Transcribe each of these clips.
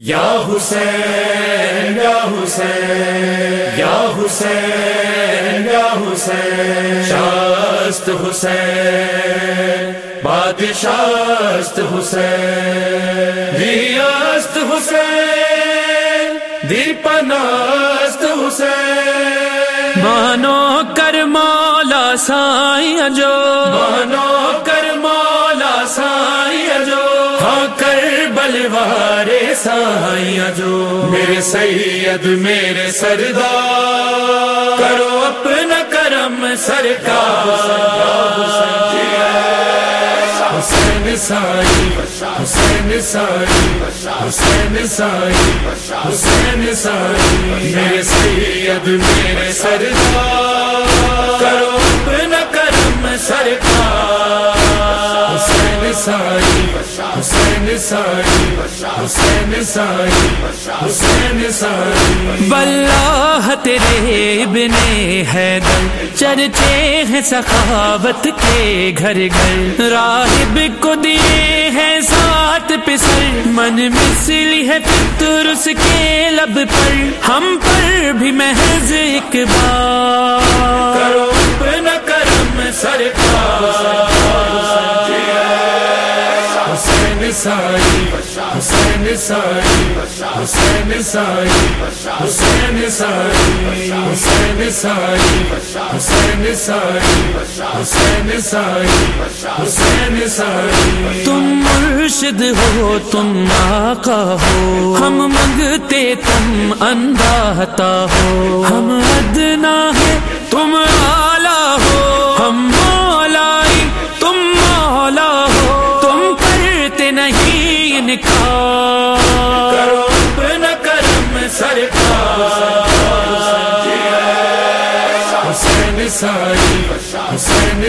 یا حسین یا حسین یا حسین یا حسین شاست حسین بادشاست حسین ریاست حسین دیپناست حسین۔ مانو کر مولا سائی جو مانو بلوارے سائی جو میرے سید میرے سردار کرو اپنا کرم سرکار حسین سائی حسین سائی حسین سائی حسین سائی میرے سید میرے سردار کرو اپنا کرم سرکار سائی حسین سائی حسین سائی حسین سائی بلّہ تیرے بنے ہے دل چرچے ہیں سخاوت کے گھر گھر۔ راہب کو دیے ہیں سات پسر من مسلی ہے فطر اس کے لب پر۔ ہم پر بھی محض ایک بار کرو اپنا کرم سرکار۔ سائی، حسین ساری حسین ساری حسین سائی، حسین ساری حسین ساری حسین ساری حسین ساری تم مرشد ہو، تم آقا ہو۔ ہم منگتے تم انداتا ہو۔ ہم ادنا ہے تم آلہ ہو۔ ہم دکھا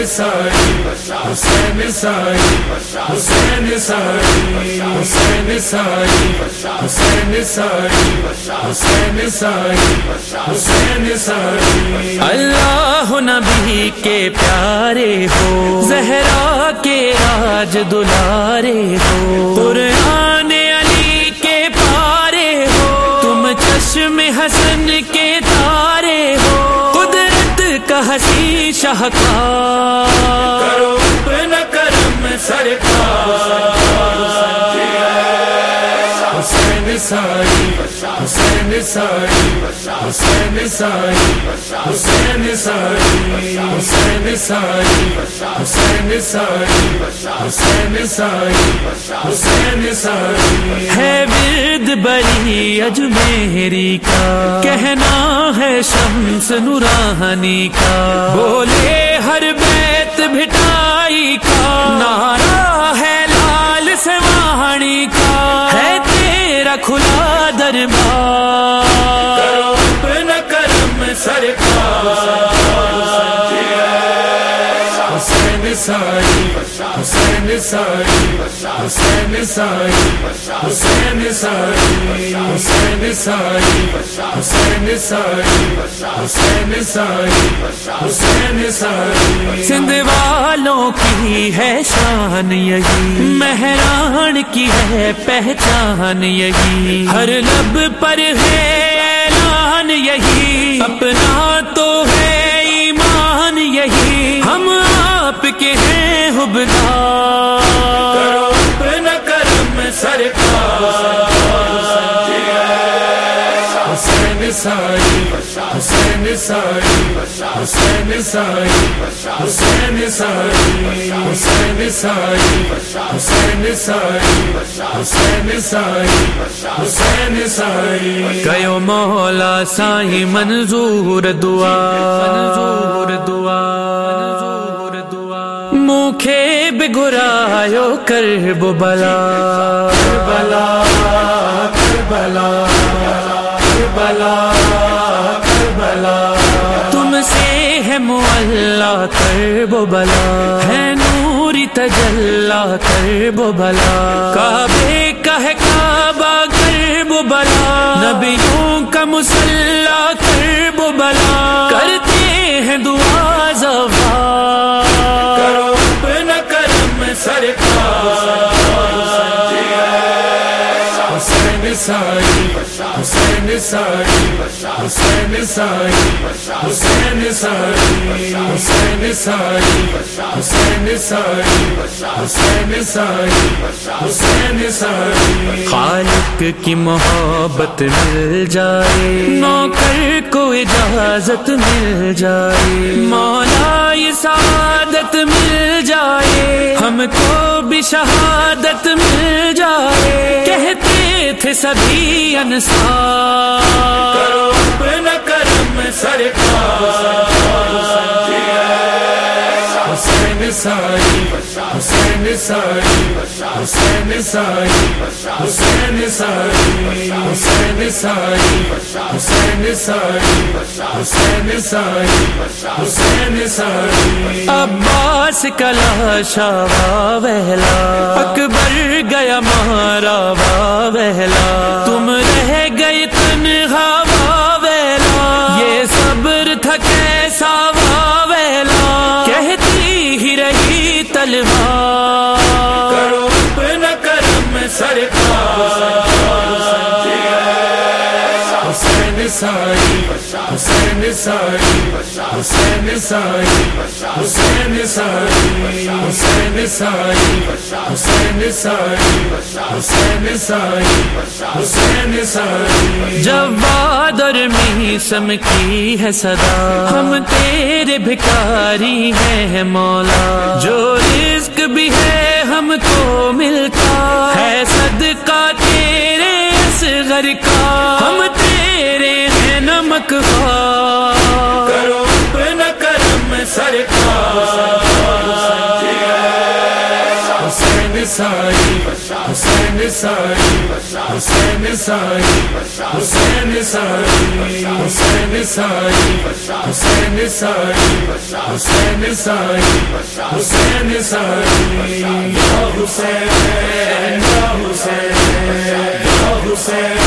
حسین سائی حسین سائی حسین سائی حسین سائی حسین سائی، حسین حسین اللہ نبی کے پیارے ہو، زہرا کے راج دلارے ہو، قرآن علی کے پارے ہو، تم چشم حسن کے ہسی شاہکار کرو کرم سرکار۔ حسین سائی حسین سائی حسین سائی حسین سائی حسین سائی حسین سائی حسین سائی حسین سائی۔ ہے ورد بری اجمیری کا، کہنا ہے شمس نورانی کا۔ بولے ہر بیت بھٹائی کا نارا تیرا کھلا دربار۔ کرم سرکار۔ سائی حسین سائی حسین سائی حسین سائی حسین سائی حسین سائی حسین سائی حسین سائی۔ سندھ والوں کی ہے شان یہی، مہران کی ہے پہچان یہی۔ ہر لب پر ہے اعلان یہی، اپنا تو ہے سائی حسین سائی حسین سائی حسین سائی حسین سائی حسین سائی حسین سائی حسین سائی گیو مولا سائی منظور دعا۔ منظور دعا۔ موکھے بگرایو کرب بلا۔ بلا بلا بلا کربلا. تم سے ہے مولا کرب بلا. ہے نوری تجلا کرب بلا. کعبے کا ہے کعبہ کرب بلا. نبیوں کا مسلح سائی حسین سائی حسین سائی حسین سائی حسین سائی حسین سائی حسین سائی حسین سائی۔ خالق کی محبت مل جائے نوکر کو اجازت مل جائے۔ مولا یہ سعادت مل جائے ہم کو بھی شہادت مل جائے۔ کہتے تھے سبھی انسار کرو اپنا کرم سرکار۔ حسین سائی حسین سائی حسین سائی حسین سائی حسین سائی حسین سائی حسین سائی حسین سائی۔ عباس کلا شاوا وہلا۔ اکبر گیا مارا حسین سائی حسین سائی حسین سائی حسین سائی حسین سائی حسین سائی حسین سائی حسین سائی۔ جواد اور میسم کی ہے صدا۔ ہم تیرے بھکاری ہیں مولا۔ جو رزق بھی ہے، ہم کو ملتا۔ ہے صدقہ کا ہم تیرے ہیں نمک کرو اپنا کرم سرکار۔ حسین سائی حسین سائی حسین سائی حسین سائی حسین سائی حسین سائی حسین سائی حسین سائی۔ یا حسین حسین حسین۔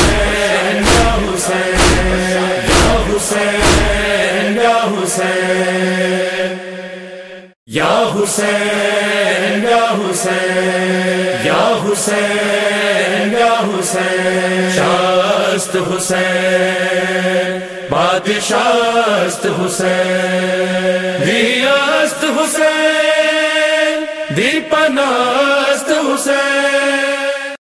حسین یا حسین یا حسین یا حسین۔ شاست حسین بادشاست حسین ریاست حسین۔ دیپنا